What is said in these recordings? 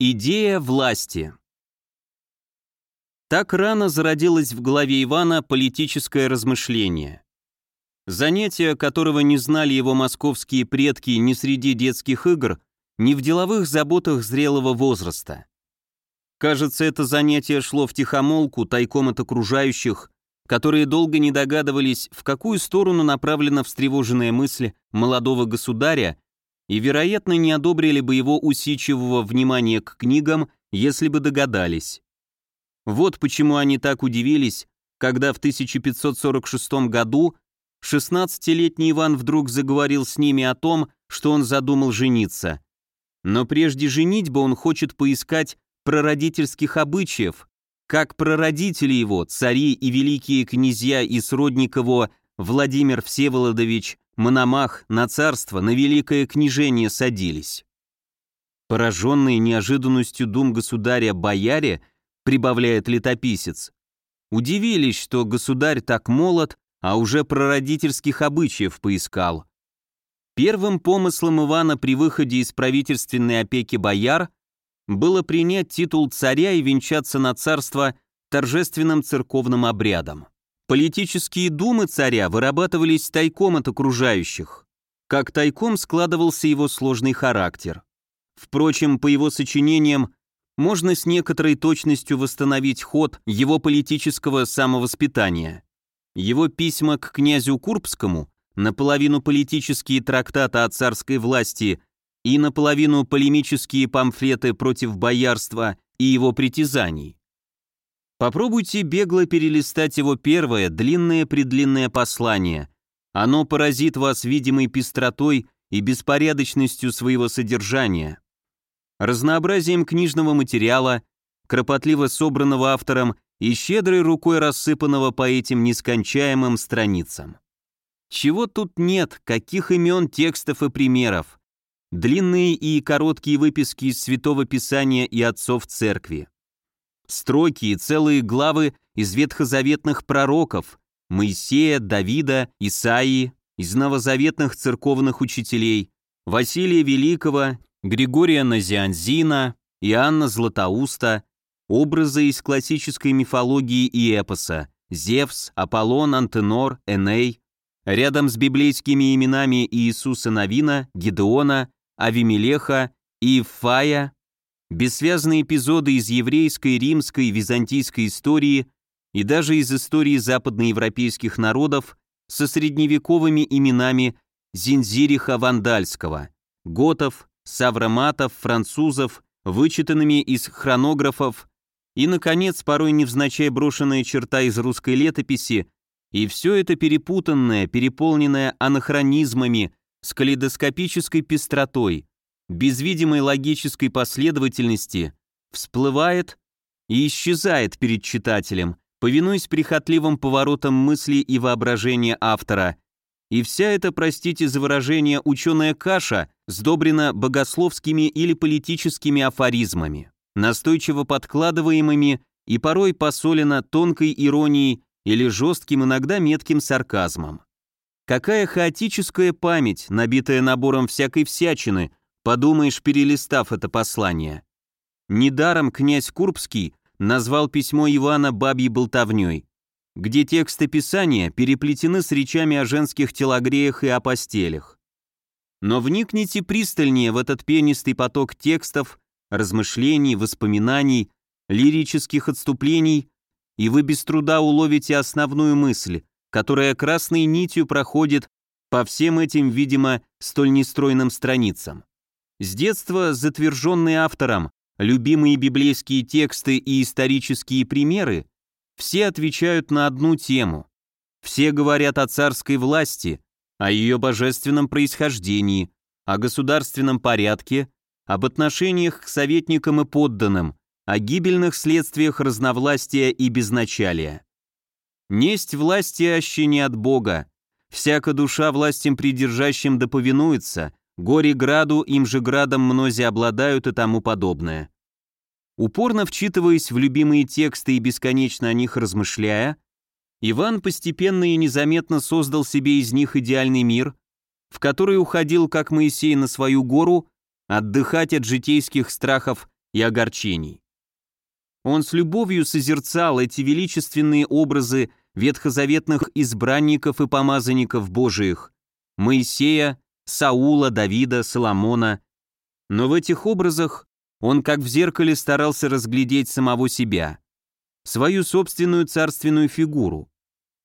Идея власти. Так рано зародилось в голове Ивана политическое размышление. Занятие, которого не знали его московские предки ни среди детских игр, ни в деловых заботах зрелого возраста. Кажется, это занятие шло в тихомолку, тайком от окружающих, которые долго не догадывались, в какую сторону направлена встревоженная мысль молодого государя и, вероятно, не одобрили бы его усидчивого внимания к книгам, если бы догадались. Вот почему они так удивились, когда в 1546 году 16-летний Иван вдруг заговорил с ними о том, что он задумал жениться. Но прежде женитьбы он хочет поискать прародительских обычаев, как прародители его, цари и великие князья и сродник его Владимир Всеволодович Мономах на царство, на великое княжение садились. Пораженные неожиданностью дум государя бояре, прибавляет летописец, удивились, что государь так молод, а уже прародительских обычаев поискал. Первым помыслом Ивана при выходе из правительственной опеки бояр было принять титул царя и венчаться на царство торжественным церковным обрядом. Политические думы царя вырабатывались тайком от окружающих. Как тайком складывался его сложный характер. Впрочем, по его сочинениям можно с некоторой точностью восстановить ход его политического самовоспитания. Его письма к князю Курбскому, наполовину политические трактаты о царской власти и наполовину полемические памфлеты против боярства и его притязаний, Попробуйте бегло перелистать его первое, длинное-предлинное послание. Оно поразит вас видимой пестротой и беспорядочностью своего содержания. Разнообразием книжного материала, кропотливо собранного автором и щедрой рукой рассыпанного по этим нескончаемым страницам. Чего тут нет, каких имен, текстов и примеров. Длинные и короткие выписки из Святого Писания и отцов церкви. Строки и целые главы из ветхозаветных пророков Моисея, Давида, Исаии, из новозаветных церковных учителей Василия Великого, Григория Назианзина, Иоанна Златоуста, образы из классической мифологии и эпоса Зевс, Аполлон, Антенор, Эней, рядом с библейскими именами Иисуса Навина, Гедеона, Авимелеха и Фая, бессвязные эпизоды из еврейской, римской, византийской истории и даже из истории западноевропейских народов со средневековыми именами Зинзириха Вандальского, готов, савроматов, французов, вычитанными из хронографов и, наконец, порой невзначай брошенная черта из русской летописи, и все это перепутанное, переполненное анахронизмами, с калейдоскопической пестротой, без видимой логической последовательности всплывает и исчезает перед читателем, повинуясь прихотливым поворотам мысли и воображения автора. И вся эта, простите за выражение, ученая каша сдобрена богословскими или политическими афоризмами, настойчиво подкладываемыми и порой посолена тонкой иронией или жестким, иногда метким сарказмом. Какая хаотическая память, набитая набором всякой всячины – Подумаешь, перелистав это послание. Недаром князь Курбский назвал письмо Ивана бабьей болтовней, где тексты писания переплетены с речами о женских телогреях и о постелях. Но вникните пристальнее в этот пенистый поток текстов, размышлений, воспоминаний, лирических отступлений, и вы без труда уловите основную мысль, которая красной нитью проходит по всем этим, видимо, столь нестройным страницам. С детства затверженные автором, любимые библейские тексты и исторические примеры все отвечают на одну тему. Все говорят о царской власти, о ее божественном происхождении, о государственном порядке, об отношениях к советникам и подданным, о гибельных следствиях разновластия и безначалия. Несть власти аще не от Бога, всяка душа властям придержащим да повинуется, горе граду, им же градом мнози обладают и тому подобное. Упорно вчитываясь в любимые тексты и бесконечно о них размышляя, Иван постепенно и незаметно создал себе из них идеальный мир, в который уходил, как Моисей, на свою гору, отдыхать от житейских страхов и огорчений. Он с любовью созерцал эти величественные образы ветхозаветных избранников и помазанников Божиих, Моисея, Саула, Давида, Соломона, но в этих образах он как в зеркале старался разглядеть самого себя, свою собственную царственную фигуру,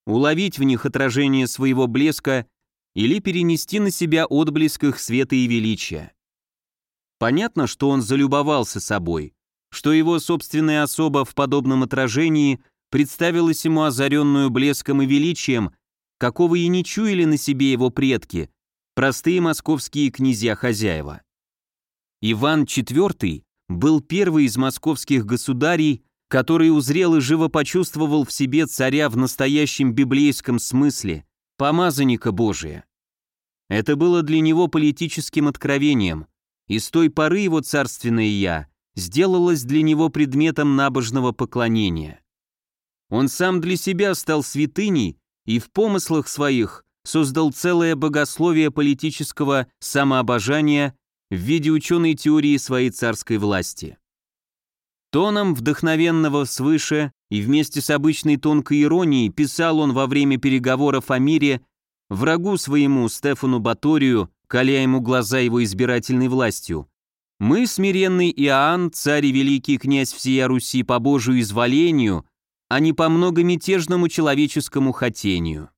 уловить в них отражение своего блеска или перенести на себя отблеск их света и величия. Понятно, что он залюбовался собой, что его собственная особа в подобном отражении представилась ему озаренную блеском и величием, какого и не чуяли на себе его предки, простые московские князья-хозяева. Иван IV был первый из московских государей, который узрел и живо почувствовал в себе царя в настоящем библейском смысле, помазанника Божия. Это было для него политическим откровением, и с той поры его царственное «я» сделалось для него предметом набожного поклонения. Он сам для себя стал святыней и в помыслах своих создал целое богословие политического самообожания в виде ученой теории своей царской власти. Тоном вдохновенного свыше и вместе с обычной тонкой иронией писал он во время переговоров о мире врагу своему Стефану Баторию, коля ему глаза его избирательной властью. «Мы, смиренный Иоанн, царь и великий князь всея Руси по Божию изволению, а не по многомятежному человеческому хотению».